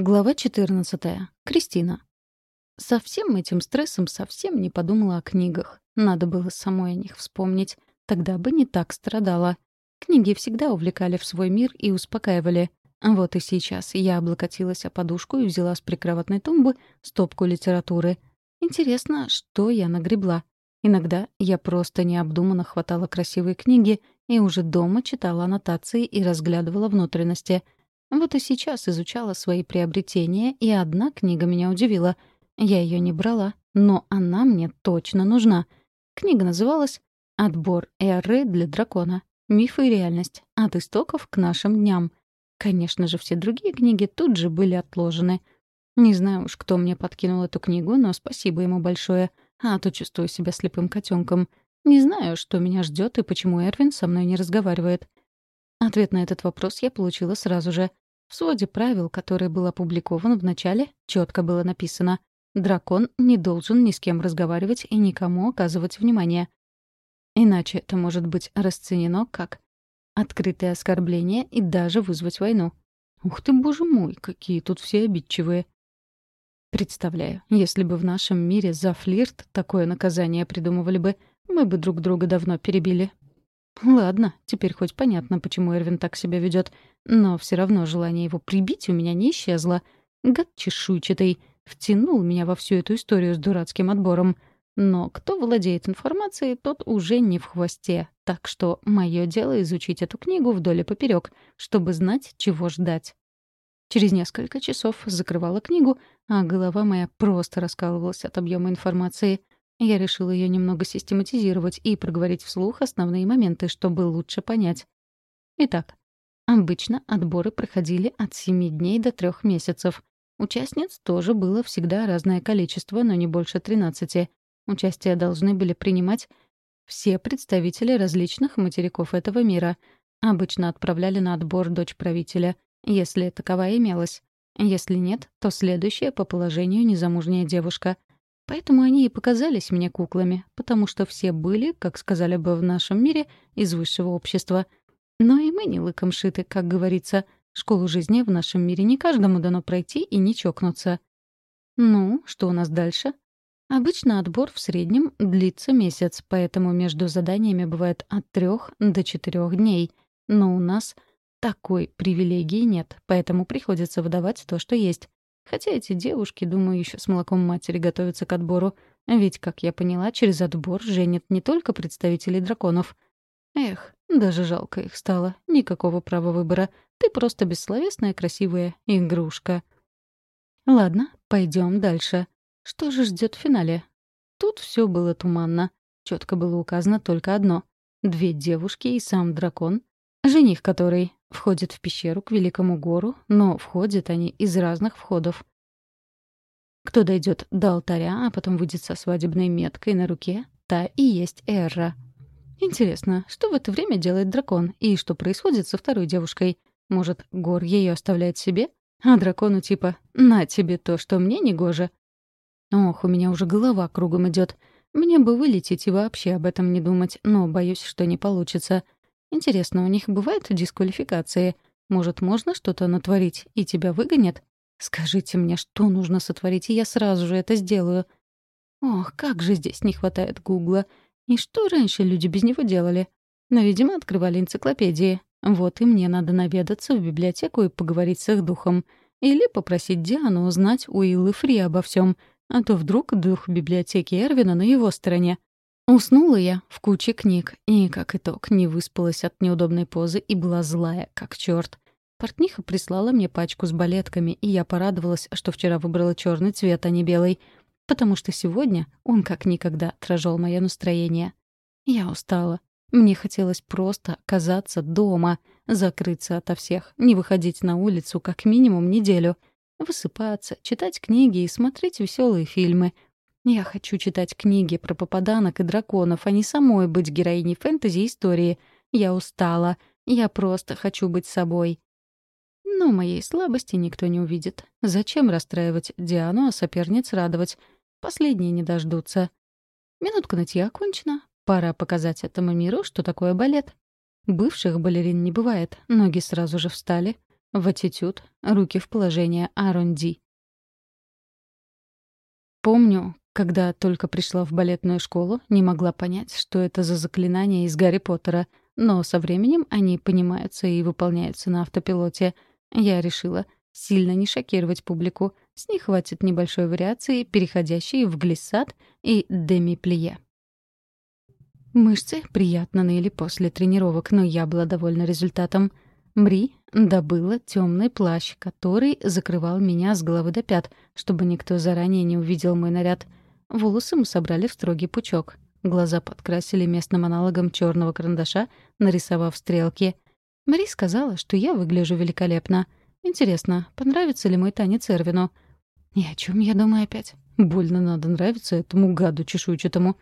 Глава 14. Кристина. Со всем этим стрессом совсем не подумала о книгах. Надо было самой о них вспомнить. Тогда бы не так страдала. Книги всегда увлекали в свой мир и успокаивали. Вот и сейчас я облокотилась о подушку и взяла с прикроватной тумбы стопку литературы. Интересно, что я нагребла. Иногда я просто необдуманно хватала красивые книги и уже дома читала аннотации и разглядывала внутренности — вот и сейчас изучала свои приобретения, и одна книга меня удивила. Я ее не брала, но она мне точно нужна. Книга называлась «Отбор эры для дракона. Мифы и реальность. От истоков к нашим дням». Конечно же, все другие книги тут же были отложены. Не знаю уж, кто мне подкинул эту книгу, но спасибо ему большое. А то чувствую себя слепым котенком. Не знаю, что меня ждет и почему Эрвин со мной не разговаривает. Ответ на этот вопрос я получила сразу же. В своде правил, который был опубликован в начале, четко было написано «Дракон не должен ни с кем разговаривать и никому оказывать внимание». Иначе это может быть расценено как открытое оскорбление и даже вызвать войну. Ух ты, боже мой, какие тут все обидчивые. Представляю, если бы в нашем мире за флирт такое наказание придумывали бы, мы бы друг друга давно перебили. Ладно, теперь хоть понятно, почему Эрвин так себя ведет, но все равно желание его прибить у меня не исчезло. Гад чешуйчатый втянул меня во всю эту историю с дурацким отбором. Но кто владеет информацией, тот уже не в хвосте. Так что мое дело изучить эту книгу вдоль и поперек, чтобы знать, чего ждать. Через несколько часов закрывала книгу, а голова моя просто раскалывалась от объема информации. Я решила ее немного систематизировать и проговорить вслух основные моменты, чтобы лучше понять. Итак, обычно отборы проходили от 7 дней до 3 месяцев. Участниц тоже было всегда разное количество, но не больше 13. Участие должны были принимать все представители различных материков этого мира. Обычно отправляли на отбор дочь правителя, если таковая имелась. Если нет, то следующая по положению незамужняя девушка — Поэтому они и показались мне куклами, потому что все были, как сказали бы в нашем мире, из высшего общества. Но и мы не лыком шиты, как говорится. Школу жизни в нашем мире не каждому дано пройти и не чокнуться. Ну, что у нас дальше? Обычно отбор в среднем длится месяц, поэтому между заданиями бывает от трех до четырех дней. Но у нас такой привилегии нет, поэтому приходится выдавать то, что есть. Хотя эти девушки, думаю, еще с молоком матери готовятся к отбору. Ведь, как я поняла, через отбор женят не только представителей драконов. Эх, даже жалко их стало. Никакого права выбора. Ты просто бессловесная красивая игрушка. Ладно, пойдем дальше. Что же ждет в финале? Тут все было туманно. Четко было указано только одно. Две девушки и сам дракон, жених который входит в пещеру к Великому гору, но входят они из разных входов. Кто дойдет до алтаря, а потом выйдет со свадебной меткой на руке, та и есть Эрра. Интересно, что в это время делает дракон, и что происходит со второй девушкой? Может, Гор ее оставляет себе? А дракону типа «на тебе то, что мне не гоже». Ох, у меня уже голова кругом идет. Мне бы вылететь и вообще об этом не думать, но боюсь, что не получится — Интересно, у них бывают дисквалификации? Может, можно что-то натворить, и тебя выгонят? Скажите мне, что нужно сотворить, и я сразу же это сделаю. Ох, как же здесь не хватает Гугла. И что раньше люди без него делали? Но, видимо, открывали энциклопедии. Вот и мне надо наведаться в библиотеку и поговорить с их духом. Или попросить Диану узнать у Илы Фри обо всем, а то вдруг дух библиотеки Эрвина на его стороне. Уснула я в куче книг, и, как итог, не выспалась от неудобной позы и была злая, как черт. Портниха прислала мне пачку с балетками, и я порадовалась, что вчера выбрала черный цвет, а не белый, потому что сегодня он как никогда отражал мое настроение. Я устала. Мне хотелось просто оказаться дома, закрыться ото всех, не выходить на улицу как минимум неделю, высыпаться, читать книги и смотреть веселые фильмы — я хочу читать книги про попаданок и драконов, а не самой быть героиней фэнтези-истории. Я устала. Я просто хочу быть собой. Но моей слабости никто не увидит. Зачем расстраивать Диану, а соперниц радовать? Последние не дождутся. Минутка нытья окончена. Пора показать этому миру, что такое балет. Бывших балерин не бывает. Ноги сразу же встали. В аттитюд, руки в положение Аронди. Помню, когда только пришла в балетную школу, не могла понять, что это за заклинания из Гарри Поттера, но со временем они понимаются и выполняются на автопилоте. Я решила сильно не шокировать публику, с них хватит небольшой вариации, переходящей в глиссад и демиплие. Мышцы приятно ныли после тренировок, но я была довольна результатом. Мри добыла темный плащ, который закрывал меня с головы до пят, чтобы никто заранее не увидел мой наряд. Волосы мы собрали в строгий пучок. Глаза подкрасили местным аналогом черного карандаша, нарисовав стрелки. Мари сказала, что я выгляжу великолепно. Интересно, понравится ли мой танец Эрвину? И о чем я думаю опять? Больно надо нравиться этому гаду чешуйчатому.